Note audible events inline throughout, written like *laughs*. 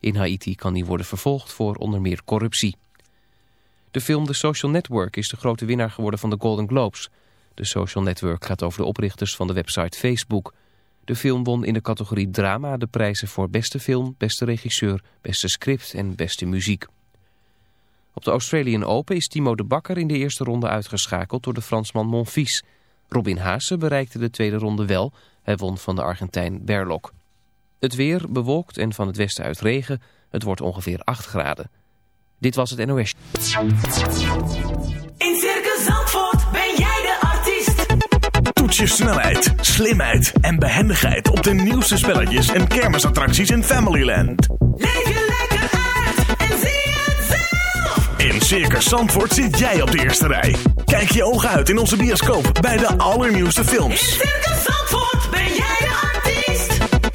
In Haiti kan hij worden vervolgd voor onder meer corruptie. De film The Social Network is de grote winnaar geworden van de Golden Globes. De Social Network gaat over de oprichters van de website Facebook. De film won in de categorie drama de prijzen voor beste film, beste regisseur, beste script en beste muziek. Op de Australian Open is Timo de Bakker in de eerste ronde uitgeschakeld door de Fransman Monfils. Robin Haase bereikte de tweede ronde wel. Hij won van de Argentijn Berlok. Het weer bewolkt en van het westen uit regen. Het wordt ongeveer 8 graden. Dit was het NOS. In Circus Zandvoort ben jij de artiest. Toets je snelheid, slimheid en behendigheid op de nieuwste spelletjes en kermisattracties in Familyland. Leef je lekker uit en zie het zelf. In Circus Zandvoort zit jij op de eerste rij. Kijk je ogen uit in onze bioscoop bij de allernieuwste In films. Circus Zandvoort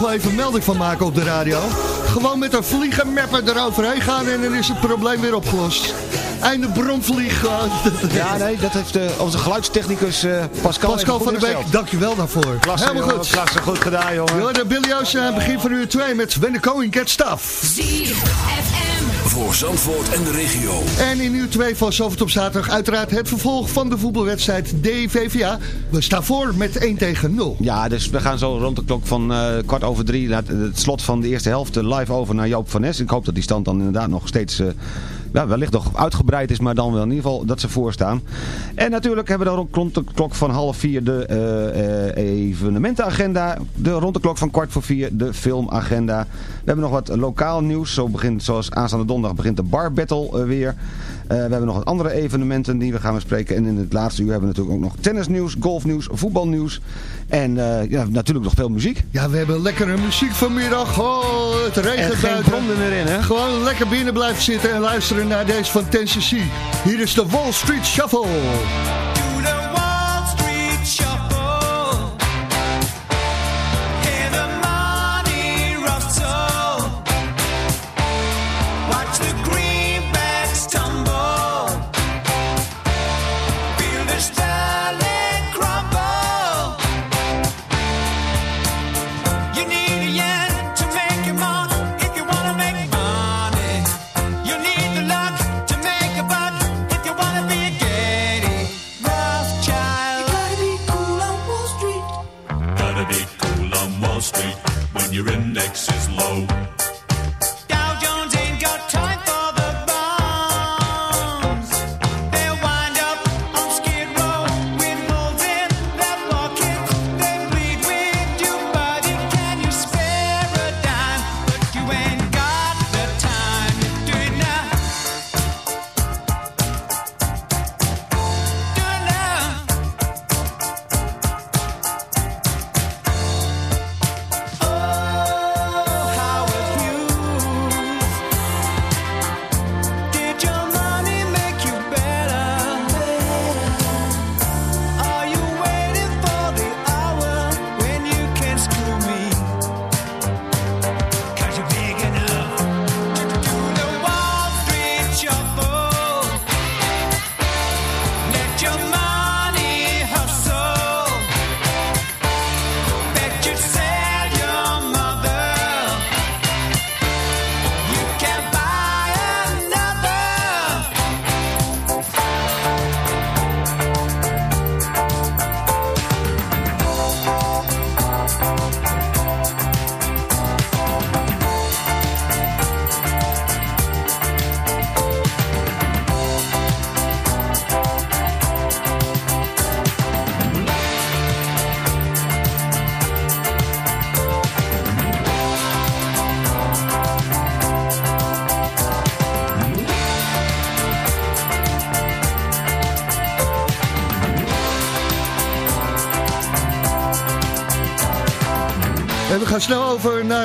Ik wil er toch wel even melding van maken op de radio. Gewoon met een vliegenmapper eroverheen gaan en dan is het probleem weer opgelost. Einde bromvlieg. Ja, nee, dat heeft eh, onze geluidstechnicus eh, Pascal, Pascal van der goed Beek, dankjewel daarvoor. Klasse, Helemaal jongen, goed. Klasse, goed gedaan, jongen. Ja, de Billy Ocean het begin van uur 2 met When the Going Gets Stuff. ZFM. Voor Zandvoort en de regio. En in uur 2 van Zalvert op zaterdag uiteraard het vervolg van de voetbalwedstrijd DVVA. We staan voor met 1 tegen 0. Ja, dus we gaan zo rond de klok van eh, kwart over drie... naar het, het slot van de eerste helft eh, live over naar Joop van Nes. Ik hoop dat die stand dan inderdaad nog steeds... eh, ja, wellicht nog uitgebreid is, maar dan wel in ieder geval dat ze voorstaan. En natuurlijk hebben we dan rond de klok van half vier de eh, eh, evenementenagenda. De, rond de klok van kwart voor vier de filmagenda. We hebben nog wat lokaal nieuws. Zo begint, zoals aanstaande donderdag begint de Bar Battle eh, weer. Eh, we hebben nog wat andere evenementen die we gaan bespreken. En in het laatste uur hebben we natuurlijk ook nog tennisnieuws, golfnieuws, voetbalnieuws. En eh, ja, natuurlijk nog veel muziek. Ja, we hebben lekkere muziek vanmiddag. Oh, het En regent geen buiten. bronnen meer in, hè? Gewoon lekker binnen blijven zitten en luisteren naar deze van Tennessee. Hier is de Wall Street Shuffle.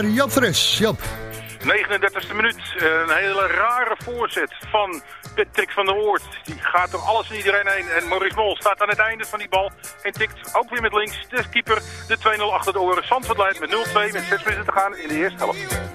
Naar Jan Fres. Jap. 39e minuut. Een hele rare voorzet van Patrick van der Oort. Die gaat door alles en iedereen heen. En Maurice Mol staat aan het einde van die bal. En tikt ook weer met links de keeper de 2-0 achter de oren. Zandvoort leidt met 0-2 met 6 minuten te gaan in de eerste helft.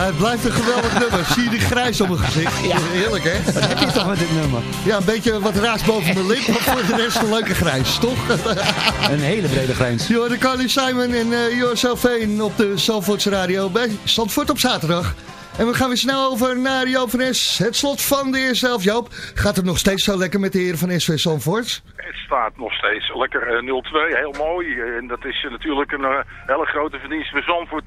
Ja, het blijft een geweldig nummer. Zie je die grijs op mijn gezicht? Ja. Heerlijk, hè? Wat heb je toch met dit nummer? Ja, een beetje wat raas boven mijn lip, maar voor de rest een leuke grijs, toch? *laughs* Een hele brede grijns. Jo, de Carly Simon en uh, Jo Veen op de Zandvoortse Radio bij Zandvoort op zaterdag. En we gaan weer snel over naar Joop van Es. Het slot van de eerste helft, Joop. Gaat het nog steeds zo lekker met de heren van SV Zandvoort? Het staat nog steeds lekker eh, 0-2, heel mooi. En dat is eh, natuurlijk een eh, hele grote verdienste voor Zandvoort.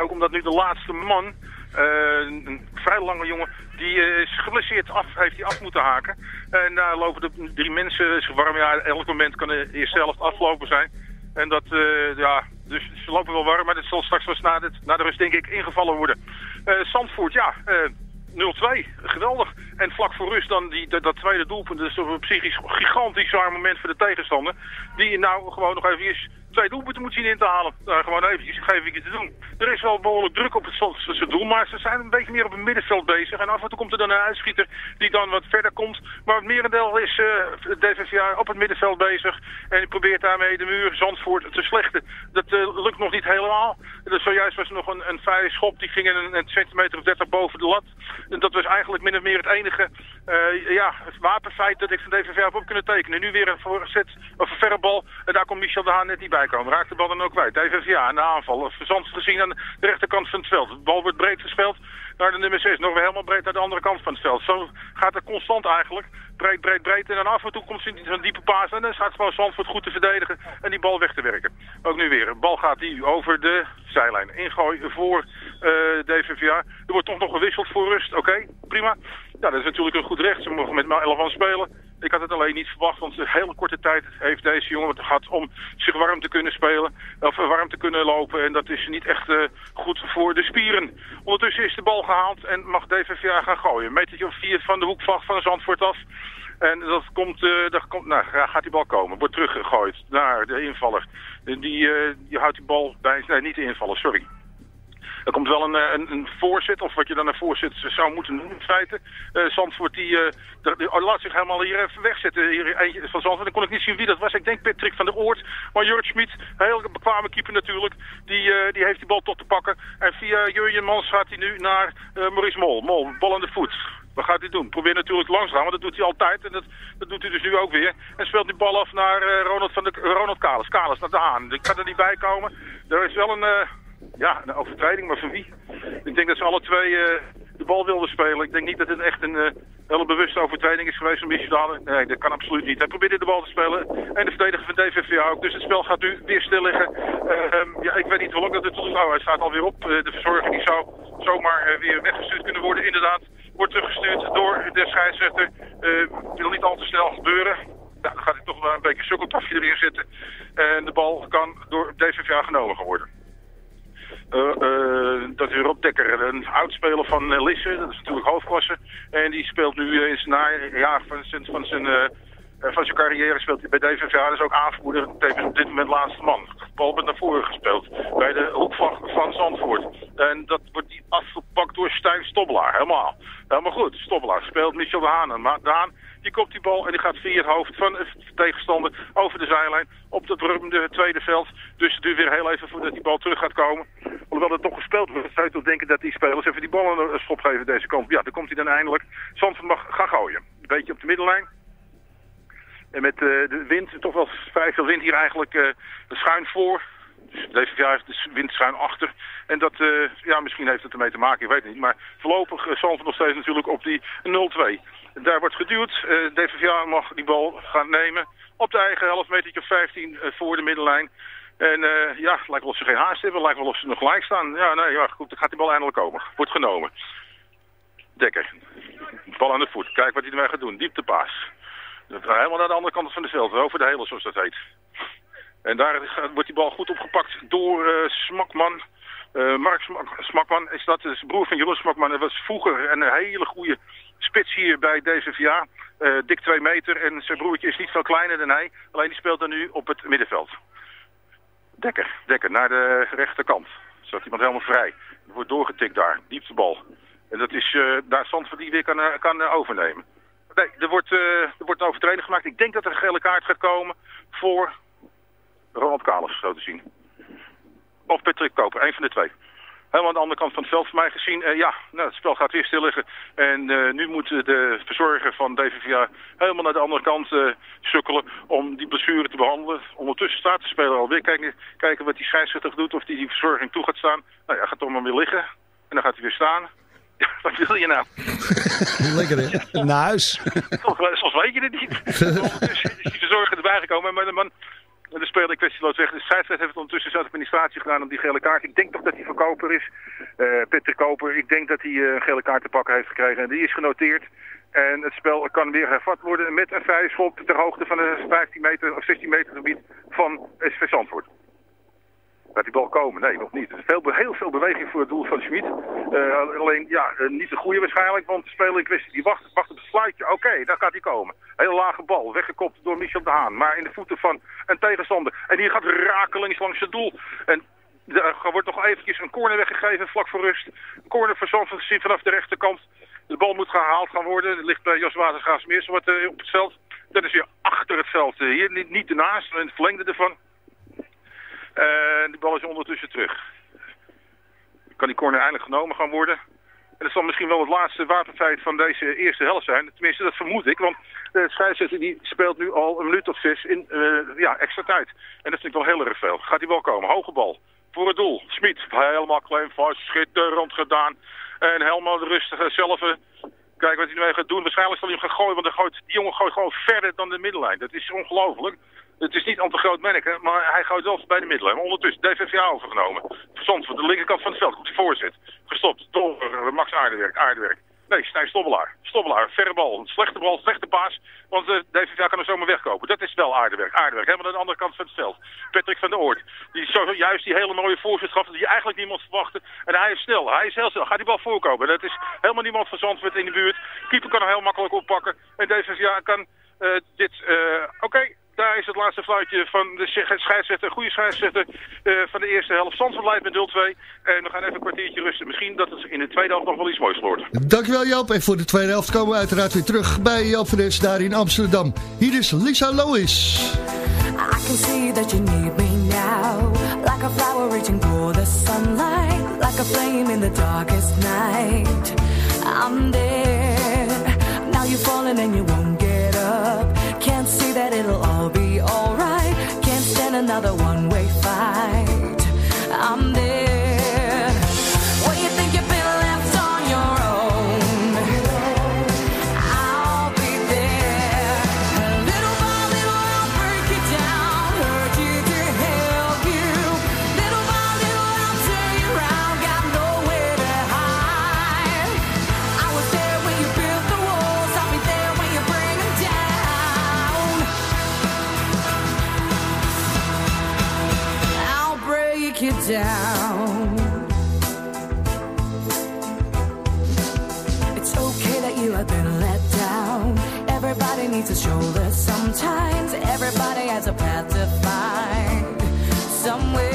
Ook omdat nu de laatste man, eh, een vrij lange jongen, die is geblesseerd af, heeft hij af moeten haken. En daar lopen de drie mensen zich warm. Ja, elk moment kan de eerste helft afgelopen zijn. En dat, eh, ja, dus ze lopen wel warm, maar dat zal straks wel na de, na de rust denk ik ingevallen worden. Eh Zandvoort, ja, eh, 0-2, geweldig. En vlak voor rust dan die, dat, tweede doelpunt, is een psychisch gigantisch zwaar moment voor de tegenstander. Die nou gewoon nog even twee doelpunten moet zien in te halen. Nou, gewoon eventjes, ik je te doen. Er is wel behoorlijk druk op het doel, maar ze zijn een beetje meer op het middenveld bezig. En af en toe komt er dan een uitschieter die dan wat verder komt. Maar het merendeel is uh, het DVVA op het middenveld bezig. En probeert daarmee de muur Zandvoort te slechten. Dat uh, lukt nog niet helemaal. Dus zojuist was er nog een, een vrije schop, die ging een, een centimeter of 30 boven de lat. En dat was eigenlijk min of meer het enige uh, ja, wapenfeit dat ik van DVVA heb op kunnen tekenen. Nu weer een voorzet, of een verre bal. En daar komt Michel de Haan net niet bij Raakt de bal dan ook kwijt. DVVA aan de aanval. Verzand gezien aan de rechterkant van het veld. De bal wordt breed gespeeld naar de nummer 6. Nog weer helemaal breed naar de andere kant van het veld. Zo gaat het constant eigenlijk. Breed, breed, breed. En dan af en toe komt zo'n diepe paas. En dan staat gewoon Zandvoort goed te verdedigen. En die bal weg te werken. Ook nu weer. De bal gaat die over de zijlijn. Ingooi voor uh, DVVA. Er wordt toch nog gewisseld voor rust. Oké, prima. Ja, dat is natuurlijk een goed recht. Ze mogen met 11 aan spelen. Ik had het alleen niet verwacht, want een hele korte tijd heeft deze jongen het gehad om zich warm te kunnen spelen. Of warm te kunnen lopen. En dat is niet echt uh, goed voor de spieren. Ondertussen is de bal gehaald en mag DVVA gaan gooien. Een metertje of vier van de hoekvlag van Zandvoort af. En dat komt, uh, dat komt nou, gaat die bal komen. Wordt teruggegooid naar de invaller. Die, uh, die houdt die bal bij, nee niet de invaller, sorry. Er komt wel een, een, een voorzet, of wat je dan een voorzet zou moeten doen in feite. Uh, Zandvoort die, uh, laat zich helemaal hier even wegzetten. Hier eentje van Zandvoort. Dan kon ik niet zien wie dat was. Ik denk Patrick van der Oort. Maar Jurk Schmid, heel bekwame keeper natuurlijk. Die, uh, die heeft die bal tot te pakken. En via Jurjen Mans gaat hij nu naar Maurice Mol. Mol, bal aan de voet. Wat gaat hij doen? Probeer natuurlijk langs te gaan, want dat doet hij altijd. En dat, dat doet hij dus nu ook weer. En speelt die bal af naar Ronald, van de, Ronald Kalis. Kalis naar de Haan. Ik kan er niet bij komen. Er is wel een ja, een overtreding, maar van wie? Ik denk dat ze alle twee uh, de bal wilden spelen. Ik denk niet dat het echt een uh, hele bewuste overtreding is geweest van Michel Nee, dat kan absoluut niet. Hij probeerde de bal te spelen en de verdediger van DVVA ook. Dus het spel gaat nu weer stil liggen. Uh, um, ja, ik weet niet hoe lang dat het tot oh, hij staat alweer op. de verzorger die zou zomaar weer weggestuurd kunnen worden. Inderdaad, wordt teruggestuurd door de scheidsrechter. wil niet al te snel gebeuren. Nou, dan gaat hij toch wel een beetje sukkeltafje erin zetten. En de bal kan door DVVA genomen worden. Uh, uh, dat is Rob Dekker, een oudspeler van uh, Lisse, dat is natuurlijk hoofdklasse. En die speelt nu in zijn najaar van zijn, van zijn, van zijn carrière speelt hij bij DVVA. Is ook aanvoerder, tevens op dit moment laatste man. Bal wordt naar voren gespeeld bij de hoekvlag van Zandvoort. En dat wordt die afgepakt door Stijn Stobbelaar, helemaal. Helemaal goed, Stobbelaar speelt Michel de. Maar de Haan die kopt die bal en die gaat via het hoofd van de tegenstander over de zijlijn op het beruimde tweede veld. Dus het duurt weer heel even voordat die bal terug gaat komen. Hoewel het toch gespeeld wordt, zou je toch denken dat die spelers even die bal een schop geven deze kant. Ja, dan komt hij dan eindelijk. Zandvoort mag gaan gooien. Een beetje op de middenlijn. En met uh, de wind, toch wel vrij veel wind hier eigenlijk uh, schuin voor. Dus deze jaar heeft de wind schuin achter. En dat, uh, ja, misschien heeft het ermee te maken, ik weet het niet. Maar voorlopig uh, Zandvoort nog steeds natuurlijk op die 0-2. Daar wordt geduwd. Uh, DVVA mag die bal gaan nemen. Op de eigen helft, metertje 15 uh, voor de middenlijn. En uh, ja, lijkt wel of ze geen haast hebben. Lijkt wel of ze nog gelijk staan. Ja, nee, ja, goed, dan gaat die bal eindelijk komen. Wordt genomen. Dekker. Bal aan de voet. Kijk wat hij ermee gaat doen. Dieptepaas. Helemaal naar de andere kant van het veld. Over de hele, zoals dat heet. En daar wordt die bal goed opgepakt door uh, Smakman. Mark Smakman is dat, is broer van Jeroen Smakman. Dat was vroeger een hele goede spits hier bij DVVA. Uh, dik 2 meter en zijn broertje is niet veel kleiner dan hij. Alleen die speelt dan nu op het middenveld. Dekker, Dekker, naar de rechterkant. Zodat iemand helemaal vrij. Er wordt doorgetikt daar, dieptebal. En dat is uh, daar Zandvoort die weer kan, uh, kan uh, overnemen. Nee, er wordt, er wordt een overtreding gemaakt. Ik denk dat er een gele kaart gaat komen voor Ronald Kalis, zo te zien. Of Patrick Koper, een van de twee. Helemaal aan de andere kant van het veld voor mij gezien. Eh, ja, nou, het spel gaat weer stil liggen. En eh, nu moet de verzorger van DVVA helemaal naar de andere kant eh, sukkelen om die blessure te behandelen. Ondertussen staat de speler alweer kijken, kijken wat die scheidsrechter doet, of die die verzorging toe gaat staan. Nou ja, gaat toch maar weer liggen. En dan gaat hij weer staan. *laughs* Ja, wat wil je nou? *laughs* Lekker hè? Naar huis. Soms, soms weet je het niet. Ondertussen *laughs* is die verzorger erbij gekomen. Maar de man, de speler kwestieloos weg. De scheidsrechter heeft ondertussen zijn administratie gedaan om die gele kaart. Ik denk toch dat hij verkoper is. Eh Peter Koper. Ik denk dat hij eh, een gele kaart te pakken heeft gekregen. En die is genoteerd. En het spel kan weer hervat worden met een vrije schop ter hoogte van een 15 meter of 16 meter gebied van SV Zandvoort. Gaat die bal komen? Nee, nog niet. Er is veel, heel veel beweging voor het doel van Schmid. Eh, alleen, ja, eh, niet de goede waarschijnlijk, want de speler in kwestie die wacht, wacht op het fluitje. Oké, daar gaat hij komen. Hele lage bal, weggekopt door Michel de Haan. Maar in de voeten van een tegenstander. En die gaat rakelings langs het doel. En er wordt nog eventjes een corner weggegeven, vlak voor rust. Een corner voor gezien vanaf de rechterkant. De bal moet gehaald gaan worden. Er ligt bij Jos Watergraafsmeers wat eh, op het veld. Dat is weer achter het veld. eh, hier niet, niet ernaast, in het verlengde ervan. En die bal is ondertussen terug. Kan die corner eindelijk genomen gaan worden. En dat zal misschien wel het laatste wapenfeit van deze eerste helft zijn. Tenminste, dat vermoed ik. Want de scheidsrechter die speelt nu al een minuut of zes in eh, ja, extra tijd. En dat vind ik wel heel erg veel. Gaat hij wel komen. Hoge bal. Voor het doel. Smit. Helemaal klein vast. Schitterend gedaan. En helemaal rustig eh, zelf... eh, Kijk wat hij nu gaat doen. Waarschijnlijk zal hij hem gaan gooien. Want gooit, die jongen gooit gewoon verder dan de middenlijn. Dat is ongelooflijk. Het is niet aan te groot merken, maar hij gooit wel bij de middenlijn. Maar ondertussen, DVVA overgenomen. Verzond van de linkerkant van het veld. Goed voorzet. Gestopt door eh, Max Aardewerk. Aardewerk. Nee, Stijn Stobbelaar. Stobbelaar, verre bal. Slechte bal, slechte paas. Want de DVVA kan er zomaar wegkopen. Dat is wel Aardewerk. Aardewerk, helemaal aan de andere kant van het veld. Patrick van der Oort. Die zo, juist die hele mooie voorzet gaf die eigenlijk niemand verwachtte. En hij is snel. Hij is heel snel. Gaat die bal voorkomen. Dat is helemaal niemand van Zandvoort in de buurt. Keeper kan hem heel makkelijk oppakken. En DVVA kan eh, dit... eh, Oké, daar is het laatste fluitje van de sche- scheidsrechter, goede scheidsrechter eh, van de eerste helft. Zandvoort leidt met 0-2. En we gaan even een kwartiertje rusten. Misschien dat het in de tweede helft nog wel iets moois wordt. Dankjewel Joop. En voor de tweede helft komen we uiteraard weer terug bij Joop van Nes daar in Amsterdam. Hier is Lisa Lois. I can see that you need me now. Like a flower reaching for the sunlight. Like a flame in the darkest night. I'm there. Now you're falling and you won't get up. Can't see that it'll all be alright. Can't stand another one way down. It's okay that you have been let down. Everybody needs a shoulder sometimes. Everybody has a path to find somewhere.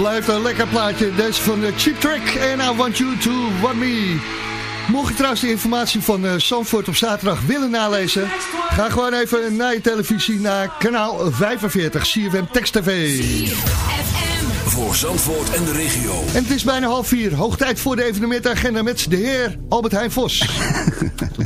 Blijft een lekker plaatje. Deze van de Cheap Track en I Want You To Want Me. Mocht je trouwens de informatie van uh, Zandvoort op zaterdag willen nalezen... ga gewoon even naar je televisie naar kanaal 45, CFM Text TV. Voor Zandvoort en de regio. En het is bijna half vier. Hoog tijd voor de evenementagenda met de heer Albert Heijn Vos. *laughs*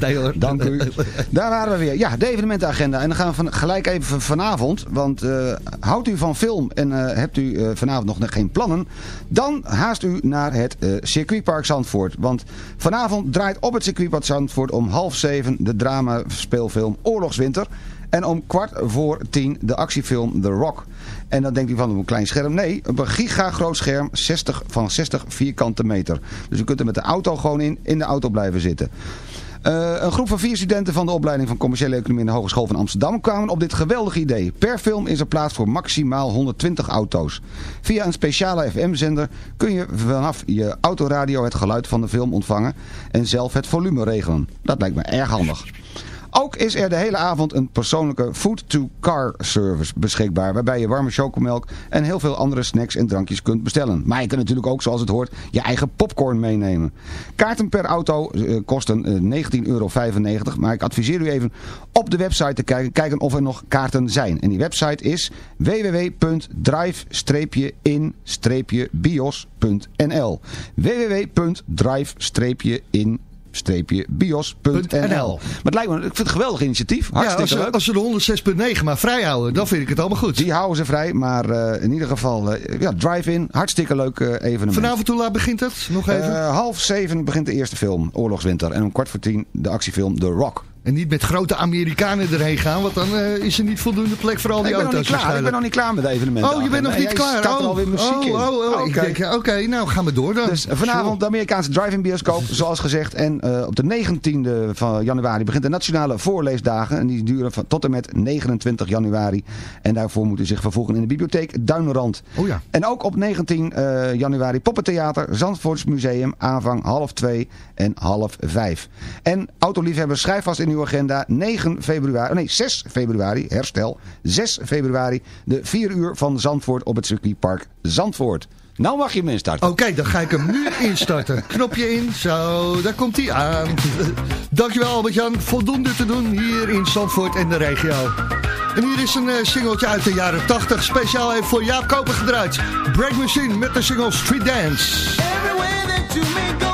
Nee hoor. Dank u. *laughs* Daar waren we weer. Ja, de evenementenagenda. En dan gaan we van, gelijk even van vanavond. Want uh, houdt u van film en uh, hebt u uh, vanavond nog geen plannen. Dan haast u naar het circuitpark Zandvoort. Want vanavond draait op het circuitpark Zandvoort om half zeven de drama speelfilm Oorlogswinter. En om kwart voor tien de actiefilm The Rock. En dan denkt u van een klein scherm. Nee, op een gigagroot scherm 60, van 60 vierkante meter. Dus u kunt er met de auto gewoon in, in de auto blijven zitten. Uh, een groep van vier studenten van de opleiding van commerciële economie in de Hogeschool van Amsterdam kwamen op dit geweldige idee. Per film is er plaats voor maximaal 120 auto's. Via een speciale FM-zender kun je vanaf je autoradio het geluid van de film ontvangen en zelf het volume regelen. Dat lijkt me erg handig. Ook is er de hele avond een persoonlijke food-to-car service beschikbaar. Waarbij je warme chocomelk en heel veel andere snacks en drankjes kunt bestellen. Maar je kunt natuurlijk ook, zoals het hoort, je eigen popcorn meenemen. Kaarten per auto eh, kosten eh, 19,95 euro. Maar ik adviseer u even op de website te kijken, kijken of er nog kaarten zijn. En die website is www.drive-in-bios.nl www.drive-in bios.nl. Maar het lijkt me, ik vind het een geweldig initiatief. Ja, Hartstikke als, leuk. als ze de 106.9 maar vrij houden, dan vind ik het allemaal goed. Die houden ze vrij, maar eh, in ieder geval, eh, ja, drive-in, hartstikke leuk eh, evenement. Vanavond hoe laat begint het? Nog even? Half zeven begint de eerste film, Oorlogswinter. En om kwart voor tien de actiefilm The Rock. En niet met grote Amerikanen erheen gaan, want dan eh, is er niet voldoende plek voor al die ik, ben nog niet klaar, ik ben nog niet klaar met de evenementen. Oh, je bent nog Nee, niet klaar? staat er oh, alweer muziek oh, in. Oh, oh, Oké. nou gaan we door dan. Dus vanavond de Amerikaanse drive-in bioscoop, *laughs* zoals gezegd. En eh, op de 19e van januari begint de nationale voorleesdagen. En die duren van, tot en met 29 januari. En daarvoor moet u zich vervoegen in de bibliotheek Duinrand. Oh ja. En ook op 19 eh, januari Poppentheater, Zandvoorts Museum, aanvang half 2 en half 5. En autoliefhebbers, schrijf vast in uw agenda 9 februari, nee 6 februari, herstel, 6 februari, de 4 uur van Zandvoort op het circuitpark Zandvoort. Nou mag je hem instarten. Oké, dan ga ik hem nu *laughs* instarten. Knopje in, zo, daar komt hij aan. *laughs* Dankjewel Albert-Jan, voldoende te doen hier in Zandvoort en de regio. En hier is een eh, singeltje uit de jaren 80, speciaal even voor Jaap Koper gedraaid. Break Machine met de single Street Dance. Everywhere that you may go,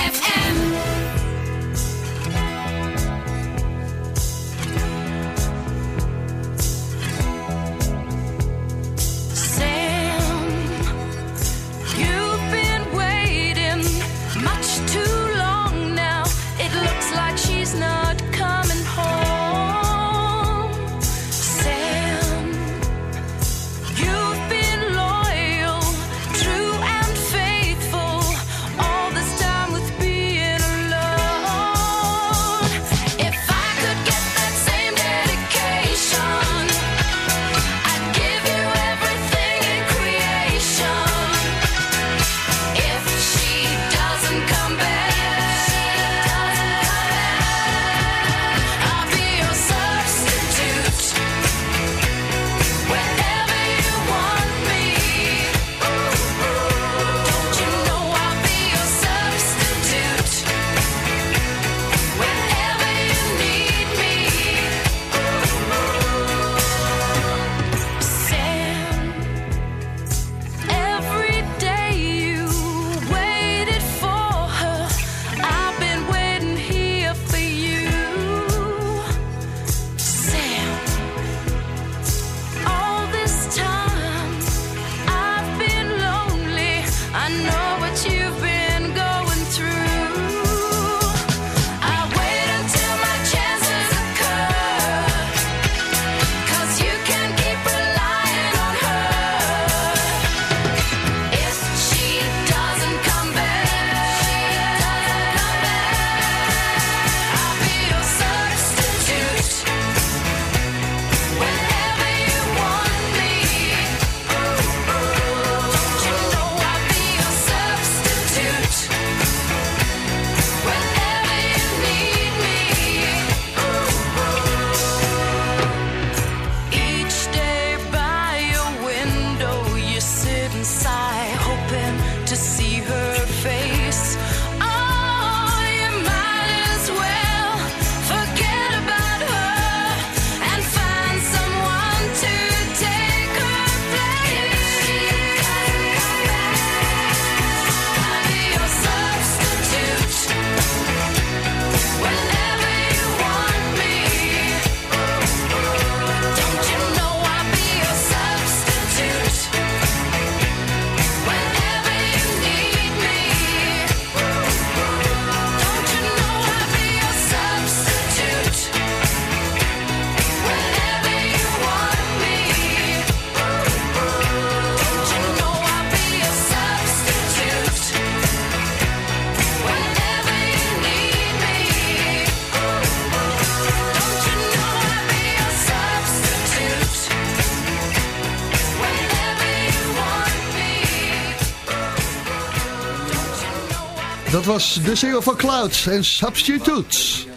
Dat was de single van Clouds en Substitutes.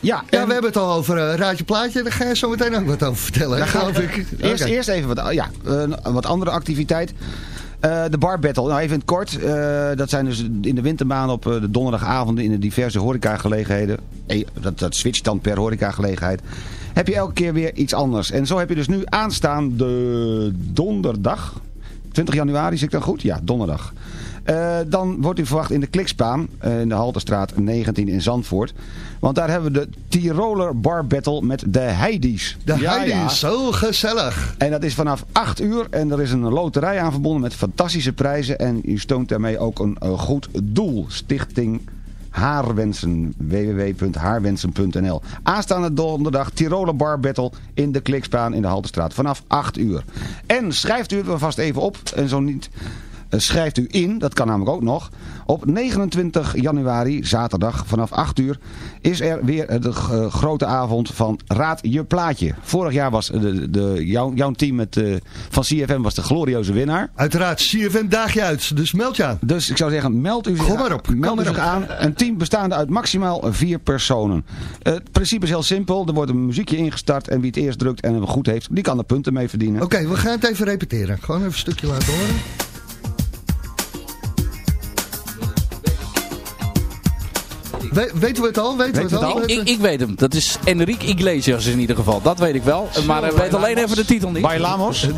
Ja, Ja, we hebben het al over eh, Raadje Plaatje. Daar ga je zo meteen ook wat over vertellen, Daar ga- ik. *laughs* Eerst, eerst even wat, ja, eh, een wat andere activiteit. Eh, de bar battle. Nou, even in het kort. Eh, dat zijn dus in de wintermaanden op de donderdagavonden in de diverse horecagelegenheden. Eh, dat, dat switcht dan per horecagelegenheid. Heb je elke keer weer iets anders. En zo heb je dus nu aanstaande donderdag. 20 januari, zit ik dan goed? Ja, donderdag. Eh, dan wordt u verwacht in de Klikspaan, eh, in de Halterstraat 19 in Zandvoort. Want daar hebben we de Tiroler Bar Battle met de Heidi's. De Ja, Heidi ja. is zo gezellig. En dat is vanaf 8 uur en er is een loterij aan verbonden met fantastische prijzen. En u steunt daarmee ook een, goed doel. Stichting Haarwensen. www.haarwensen.nl Aanstaande donderdag Tiroler Bar Battle in de Klikspaan in de Haltestraat. Vanaf 8 uur. En schrijft u het vast even op. En zo niet... eh, Schrijft u in, dat kan namelijk ook nog. Op 29 januari, zaterdag, vanaf 8 uur, is er weer de eh, grote avond van Raad Je Plaatje. Vorig jaar was de, de, jouw, jouw team met, eh, van CFM was de glorieuze winnaar. Uiteraard, CFM daag je uit, dus meld je aan. Dus ik zou zeggen, meld u zich, Kom maar op, meld kom u zich aan. Een team bestaande uit maximaal vier personen. Eh, Het principe is heel simpel. Er wordt een muziekje ingestart en wie het eerst drukt en hem goed heeft, die kan er punten mee verdienen. Oké, we gaan het even repeteren. Gewoon even een stukje laten horen. We- weten we het al? Weten we het al? Ik, ik, ik weet hem. Dat is Enrique Iglesias in ieder geval. Dat weet ik wel. Maar ik weet alleen even de titel niet. Bailamos? *laughs*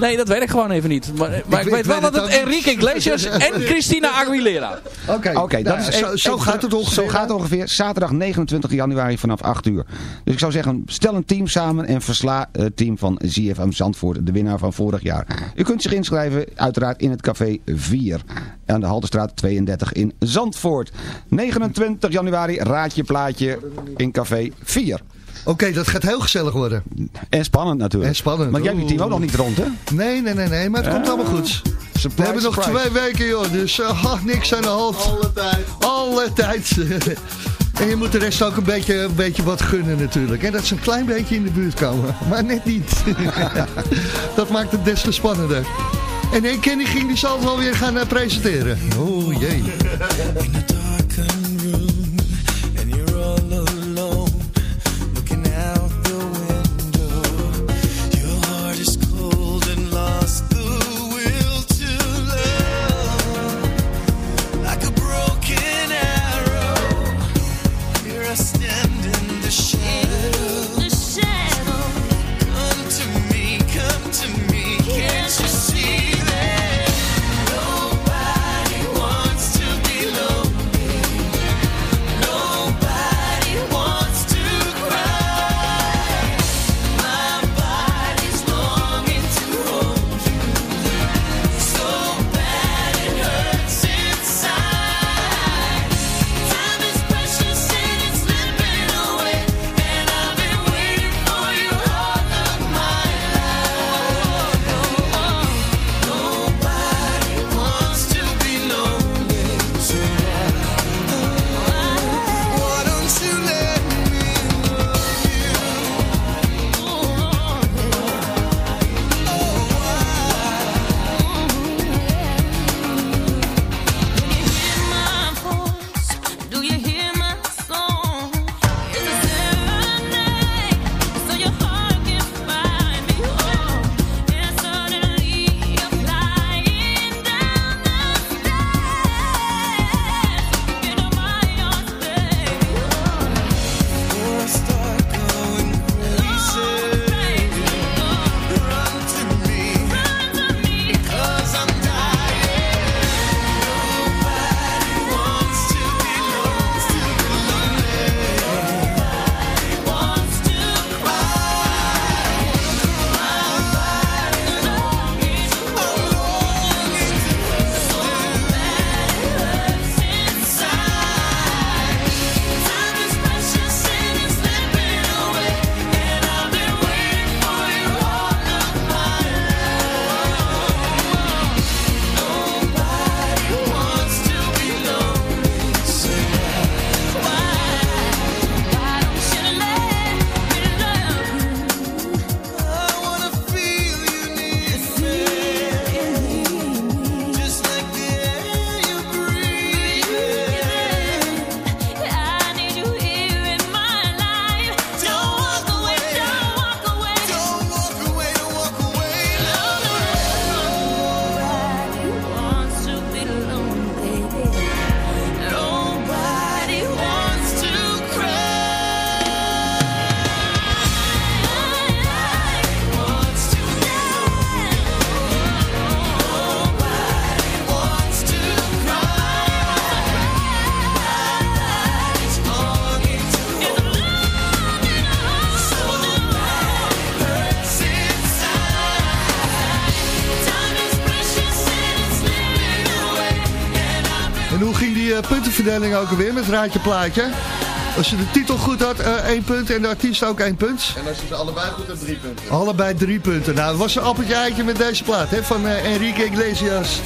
Nee, dat weet ik gewoon even niet. Maar, maar ik, weet wel dat het Enrique Iglesias *laughs* en Christina Aguilera. Oké, Oké, dat nou, is zo, zo gaat het ongeveer. Zo gaat het ongeveer. Zaterdag 29 januari vanaf 8 uur. Dus ik zou zeggen, stel een team samen en versla het team van ZFM Zandvoort, de winnaar van vorig jaar. U kunt zich inschrijven, uiteraard in het café 4 aan de Haltestraat 32 in Zandvoort. 29 januari, raadje plaatje in café 4. Oké, dat gaat heel gezellig worden. En spannend natuurlijk. En spannend. Want jij hebt je team ook nog niet rond, hè? Nee, nee, nee, nee, maar het komt allemaal goed. We hebben nog surprise. twee weken, joh. Dus uh, ach, niks aan de hand. Alle tijd. Alle tijd. *laughs* en je moet de rest ook een beetje, een beetje wat gunnen natuurlijk. En dat ze een klein beetje in de buurt komen. *laughs* Maar net niet. *laughs* dat maakt het des te spannender. En één Kenny ging die zal het wel weer gaan eh, presenteren. Oh jee. Puntenverdeling ook alweer met Raadje Plaatje? Als je de titel goed had, eh, één punt en de artiest ook één punt. En als je ze allebei goed hebt, drie punten. Allebei drie punten. Nou, het was een appeltje eitje met deze plaat hè, van eh, Enrique Iglesias.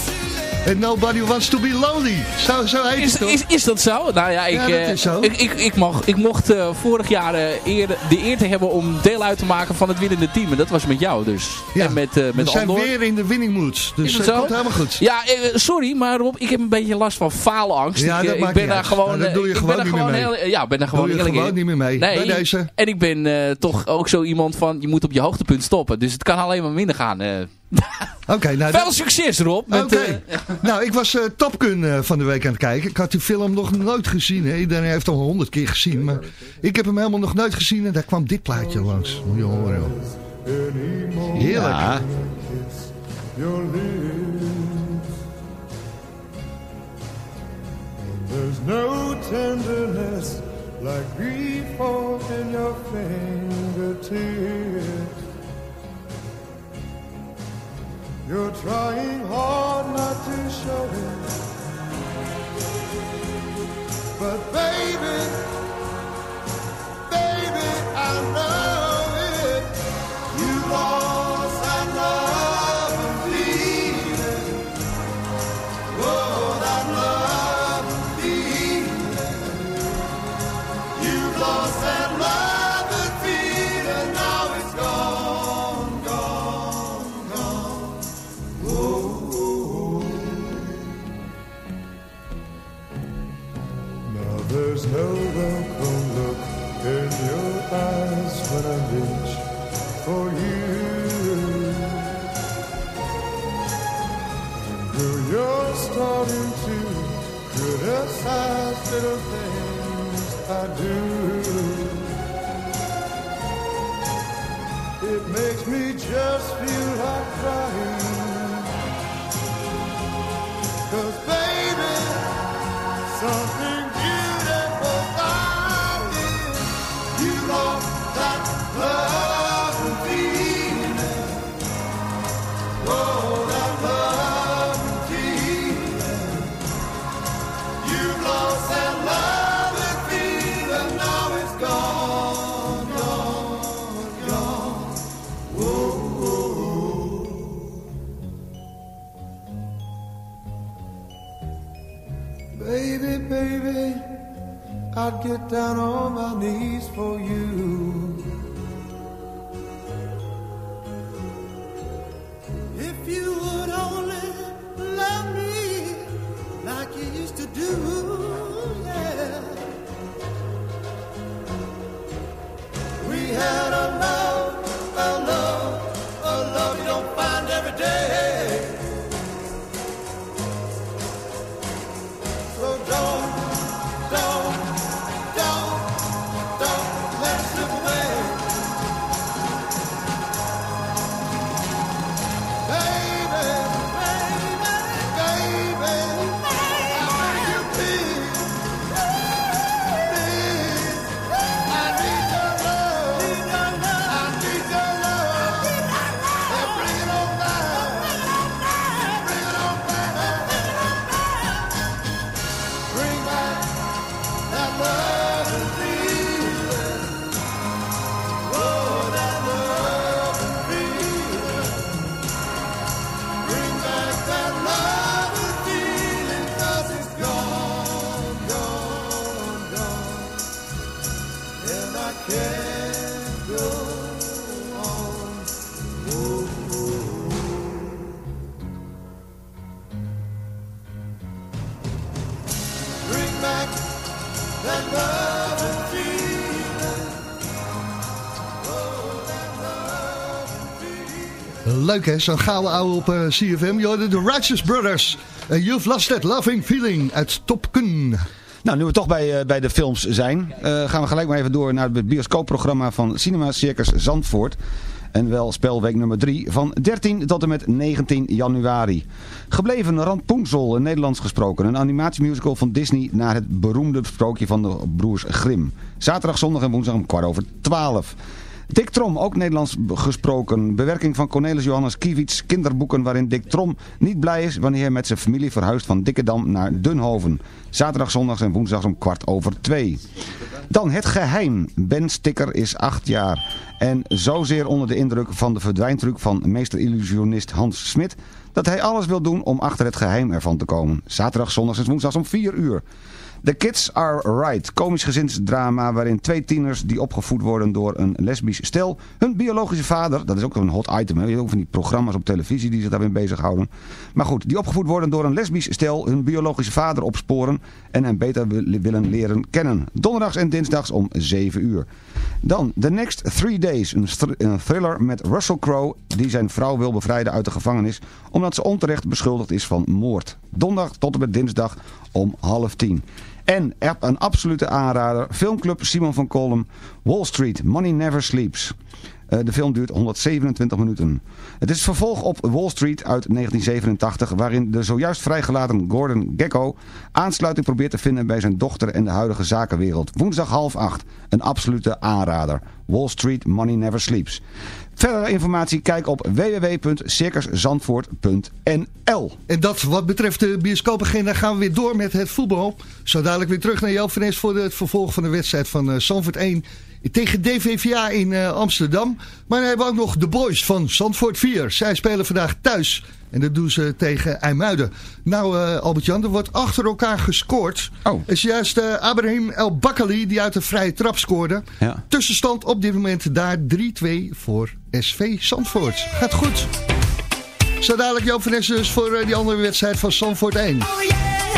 Nobody Wants to Be Lonely. Zo, zo heet Is, het toch? is, is dat zo? Nou ja, ik, Ja, dat eh, is zo. ik, ik, ik, mag, ik mocht eh, vorig jaar eh, eer, de eer te hebben om deel uit te maken van het winnende team. En dat was met jou dus. En met, eh We met zijn Andor. weer in de winning mood. Dus zo? komt helemaal goed. Ja, sorry, maar Rob, ik heb een beetje last van faalangst. Ja, ik, dat maakt ik ben daar gewoon, Nou, dat doe je ik gewoon ben niet meer gewoon mee. heel, ja, ben daar gewoon Doe je gewoon in. niet meer mee. Nee, Bij deze. En ik ben toch ook zo iemand van, je moet op je hoogtepunt stoppen. Dus het kan alleen maar minder gaan. *laughs* Oké, nou, Veel dat- succes Rob. Met, Oké. eh, *laughs* Nou, ik was eh Top Gun eh, van de week aan het kijken. Ik had die film nog nooit gezien. Hè. Iedereen heeft hem al honderd keer gezien. Maar ik heb hem helemaal nog nooit gezien. En daar kwam dit plaatje langs. Moet je horen, joh. Heerlijk. Ja. your lips. There's no tenderness like grief in your fingertips. You're trying hard not to show it. But baby, baby, I know it. You lost that love and feeling. Oh, that love and feeling. You lost that love do. Down on my knees Leuk hè, zo'n gouden op eh, CFM. Je de Righteous Brothers. Eh, You've Lost That Loving Feeling uit Top. Nou, nu we toch bij, eh, bij de films zijn, gaan we gelijk maar even door naar het bioscoopprogramma van Cinema Circus Zandvoort. En wel spelweek nummer 3 van 13 tot en met 19 januari. Gebleven Rampoensel, in Nederlands gesproken. Een animatiemusical van Disney naar het beroemde sprookje van de broers Grimm. Zaterdag, zondag en woensdag om kwart over 12. Dick Trom, ook Nederlands gesproken. Bewerking van Cornelis Johannes Kiewits kinderboeken waarin Dick Trom niet blij is wanneer hij met zijn familie verhuist van Dikkedam naar Dunhoven. Zaterdag, zondags en woensdags om kwart over twee. Dan het geheim. Ben Sticker is acht jaar. En zozeer onder de indruk van de verdwijntruc van meester-illusionist Hans Smit... dat hij alles wil doen om achter het geheim ervan te komen. Zaterdag, zondags en woensdags om 4 uur. The Kids Are Right, komisch gezinsdrama waarin twee tieners die opgevoed worden door een lesbisch stel, hun biologische vader, dat is ook een hot item, hè? ook van die programma's op televisie die zich daarmee bezighouden. Maar goed, die opgevoed worden door een lesbisch stel, hun biologische vader opsporen en hem beter wi- willen leren kennen. Donderdags en dinsdags om 7 uur. Dan The Next Three Days, een thriller met Russell Crowe die zijn vrouw wil bevrijden uit de gevangenis omdat ze onterecht beschuldigd is van moord. Donderdag tot en met dinsdag om half tien. En een absolute aanrader, filmclub Simon van Kolm, Wall Street, Money Never Sleeps. Eh, de film duurt 127 minuten. Het is vervolg op Wall Street uit 1987, waarin de zojuist vrijgelaten Gordon Gekko aansluiting probeert te vinden bij zijn dochter en de huidige zakenwereld. Woensdag half acht. Een absolute aanrader. Wall Street Money Never Sleeps. Verdere informatie kijk op www.circuszandvoort.nl En dat wat betreft de bioscoopagenda gaan we weer door met het voetbal. Zo dadelijk weer terug naar Joop voor het vervolg van de wedstrijd van eh Zandvoort 1 tegen DVVA in eh, Amsterdam. Maar dan hebben we ook nog de boys van Zandvoort 4. Zij spelen vandaag thuis en dat doen ze tegen IJmuiden. Nou eh, Albert-Jan, er wordt achter elkaar gescoord. Oh. Het is juist eh Abraham El Bakkali die uit de vrije trap scoorde. Ja. Tussenstand op dit moment daar 3-2 voor SV Zandvoort. Gaat goed. Zo dadelijk Joop van dus voor eh, die andere wedstrijd van Zandvoort 1. So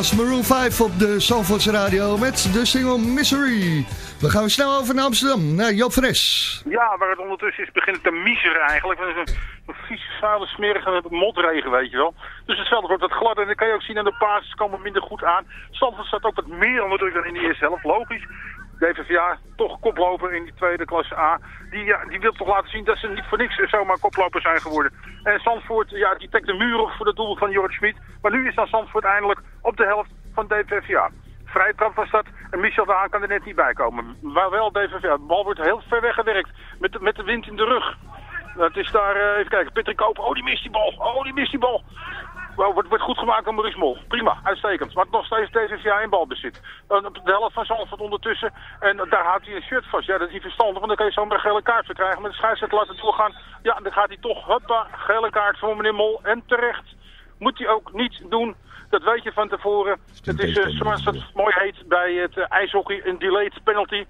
was Maroon 5 op de Zandvoortse Radio met de single Misery. We gaan snel over naar Amsterdam, naar Joop van Es. Ja, waar het ondertussen is beginnen te miseren eigenlijk. Het is een, een vieze, vuile, smerige motregen, weet je wel. Dus het veld wordt wat gladder en dan kan je ook zien aan de passes komen minder goed aan. Zandvoort staat ook wat meer onder druk dan in de eerste helft, logisch. DVVA, toch koploper in die tweede klasse A. Die, ja, die wil toch laten zien dat ze niet voor niks zomaar koploper zijn geworden. En Zandvoort, ja, die trekt de muur op voor het doel van Jorrit Schmid. Maar nu is dan Zandvoort eindelijk op de helft van DVVA. Vrije trap was dat en Michel de Haan kan er net niet bij komen. Maar wel DVVA. De bal wordt heel ver weggewerkt met, met de wind in de rug. Dat is daar, eh, even kijken, Patrick Koper. Oh, die mist die bal. Oh, die mist die bal. Wordt, wordt goed gemaakt door Maurice Mol. Prima, uitstekend. Maar nog steeds TVVA in balbezit. De helft van Zandvoort ondertussen. En daar houdt hij een shirt vast. Ja, dat is niet verstandig, want dan kan je een gele kaart verkrijgen. Maar de scheidsrechter laat het doorgaan. Ja, dan gaat hij toch, huppa, gele kaart voor meneer Mol. En terecht. Moet hij ook niet doen. Dat weet je van tevoren. Het is, eh, zoals het mooi heet bij het eh, ijshockey, een delayed penalty.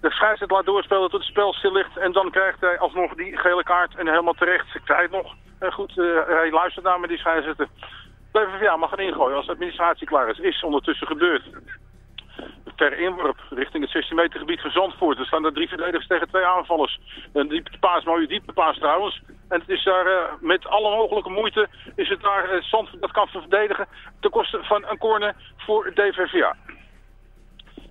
De scheidsrechter laat doorspelen tot het spel stil ligt. En dan krijgt hij alsnog die gele kaart. En helemaal terecht. Ik zei het nog. Eh, goed, eh, hij luistert naar me, die scheidsrechter. De mag gaan ingooien als de administratie klaar is. Is ondertussen gebeurd. Ter inworp richting het 16 meter gebied van Zandvoort. Er staan daar drie verdedigers tegen twee aanvallers. Een diepe paas, mooie diepe paas trouwens. En het is daar eh, met alle mogelijke moeite is het daar eh, Zandvoort dat kan verdedigen. Ten koste van een corner voor DVVA.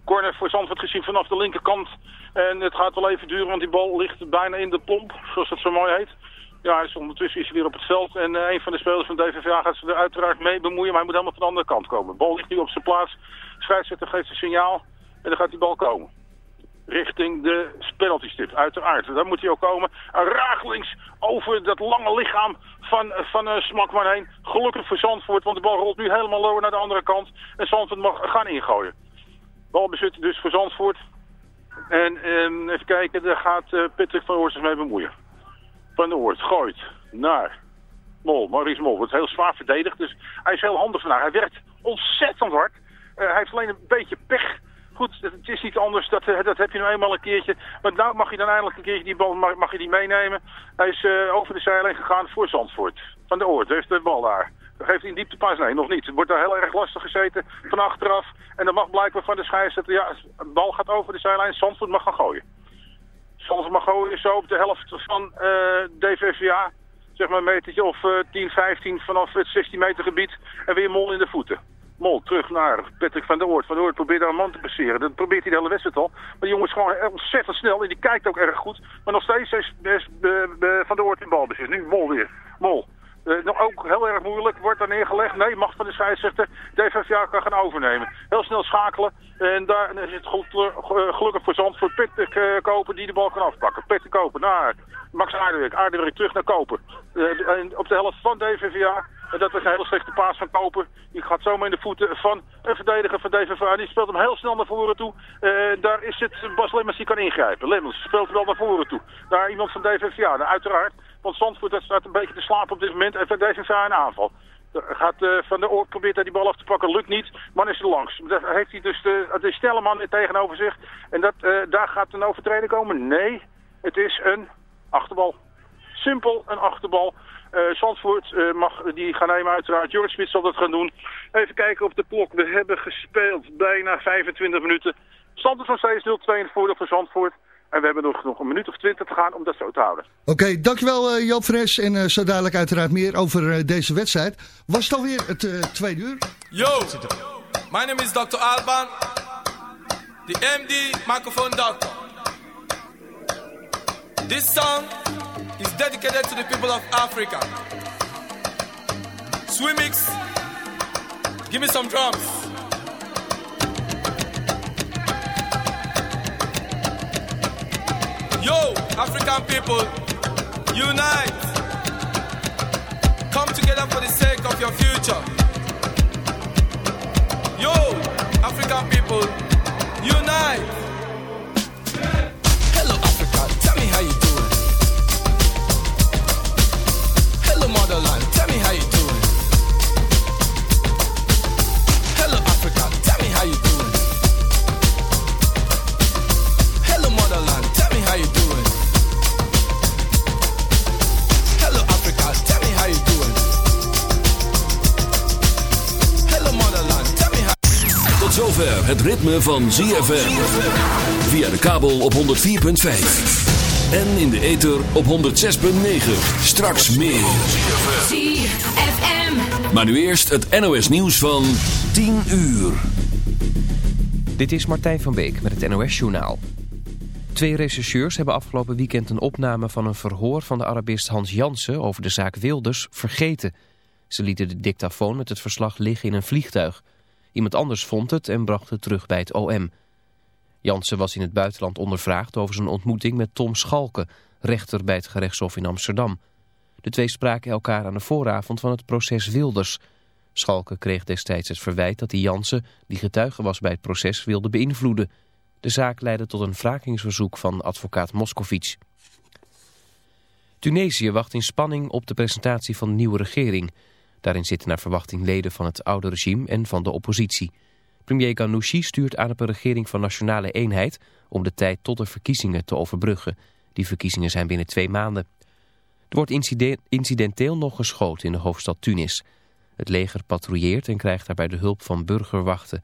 Corner voor Zandvoort gezien vanaf de linkerkant. En het gaat wel even duren, want die bal ligt bijna in de plomp, zoals dat zo mooi heet. Ja, hij ondertussen is hij weer op het veld. En eh, een van de spelers van DVVA gaat zich er uiteraard mee bemoeien. Maar hij moet helemaal van de andere kant komen. De bal ligt nu op zijn plaats. Scheidsrechter geeft een signaal. En dan gaat die bal komen. Richting de penalty stip, uiteraard. Daar moet hij ook komen. Ragelings over dat lange lichaam van, van uh, Smakman heen. Gelukkig voor Zandvoort, want de bal rolt nu helemaal lower naar de andere kant. En Zandvoort mag gaan ingooien. Balbezit dus voor Zandvoort. En even kijken, daar gaat eh, Patrick van zich mee bemoeien. Van de Oort gooit naar Mol, Maurice Mol. Wordt heel zwaar verdedigd, dus hij is heel handig vandaag. Hij werkt ontzettend hard. Eh, hij heeft alleen een beetje pech. Goed, het is niet anders, dat, eh, dat heb je nou eenmaal een keertje. Maar nou mag je dan eindelijk een keertje die bal mag, je die meenemen. Hij is eh, over de zijlijn gegaan voor Zandvoort. Van de Oort heeft de bal daar. Geeft hij een dieptepas? Nee, nog niet. Het wordt daar heel erg lastig gezeten van achteraf. En dan mag blijkbaar van de scheidsrechter, ja, de bal gaat over de zijlijn. Zandvoort mag gaan gooien. Mag gooien zo op de helft van eh, DVVA. Zeg maar een metertje of eh 10, 15 vanaf het 16 meter gebied. En weer Mol in de voeten. Mol terug naar Patrick van der Oort. Van der Oort probeert daar een man te passeren. Dat probeert hij de hele wedstrijd al. Maar die jongen is gewoon ontzettend snel en die kijkt ook erg goed. Maar nog steeds is, is eh, eh, Van der Oort in balbezit. Nu Mol weer. Mol. Eh, ook heel erg moeilijk. Wordt daar neergelegd. Nee, mag van de scheidsrechter. DVVA kan gaan overnemen. Heel snel schakelen. En daar is het goed, eh, gelukkig voor Zandvoort. Petter uh, Koper die de bal kan afpakken. Petter Koper naar Max Aardewerk. Aardewerk terug naar Koper. Eh, en op de helft van DVVA. En dat was een hele slechte paas van Koper. Die gaat zomaar in de voeten van een verdediger van DVVA. Die speelt hem heel snel naar voren toe. Eh, daar is het Bas Lemmers die kan ingrijpen. Lemmers speelt hem wel naar voren toe. Daar iemand van DVVA. Nou, uiteraard. Want Zandvoort dat staat een beetje te slapen op dit moment. En van DVVA een aanval. Gaat eh, Van de Oort probeert hij die bal af te pakken, lukt niet. Man is er langs. Daar heeft hij dus de, de snelle man tegenover zich. En dat, eh, daar gaat een overtreding komen? Nee, het is een achterbal. Simpel een achterbal. Eh Zandvoort mag die gaan nemen uiteraard. Joris Smit zal dat gaan doen. Even kijken op de klok. We hebben gespeeld bijna 25 minuten. Stand steeds 0-2 in voordeel van Zandvoort. En we hebben nog, nog een minuut of 20 te gaan om dat zo te houden. Oké, dankjewel eh, Joop Fres. En eh, zo dadelijk uiteraard meer over eh, deze wedstrijd. Was het alweer het eh, tweede uur? Yo, my name is Dr. Alban, the MD microphone doctor. This song is dedicated to the people of Africa. Swimmix, give me some drums. Yo, African people, unite. Come together for the sake of your future. Yo, African people, unite. Hello, Africa, tell me how you doing. Hello, motherland, het ritme van ZFM. Via de kabel op 104.5. En in de ether op 106.9. Straks meer. ZFM. Maar nu eerst het NOS nieuws van 10 uur. Dit is Martijn van Beek met het NOS-journaal. Twee rechercheurs hebben afgelopen weekend een opname van een verhoor van de Arabist Hans Jansen over de zaak Wilders vergeten. Ze lieten de dictafoon met het verslag liggen in een vliegtuig. Iemand anders vond het en bracht het terug bij het OM. Jansen was in het buitenland ondervraagd over zijn ontmoeting met Tom Schalke, rechter bij het gerechtshof in Amsterdam. De twee spraken elkaar aan de vooravond van het proces Wilders. Schalke kreeg destijds het verwijt dat hij Jansen, die getuige was bij het proces, wilde beïnvloeden. De zaak leidde tot een wrakingsverzoek van advocaat Moscovici. Tunesië wacht in spanning op de presentatie van de nieuwe regering. Daarin zitten naar verwachting leden van het oude regime en van de oppositie. Premier Ghanouchi stuurt aan op een regering van nationale eenheid om de tijd tot de verkiezingen te overbruggen. Die verkiezingen zijn binnen twee maanden. Er wordt incide- incidenteel nog geschoten in de hoofdstad Tunis. Het leger patrouilleert en krijgt daarbij de hulp van burgerwachten.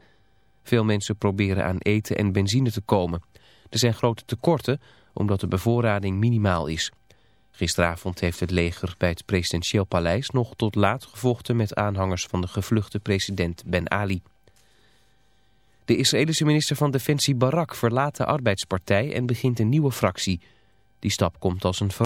Veel mensen proberen aan eten en benzine te komen. Er zijn grote tekorten omdat de bevoorrading minimaal is. Gisteravond heeft het leger bij het presidentieel paleis nog tot laat gevochten met aanhangers van de gevluchte president Ben Ali. De Israëlische minister van Defensie Barak verlaat de arbeidspartij en begint een nieuwe fractie. Die stap komt als een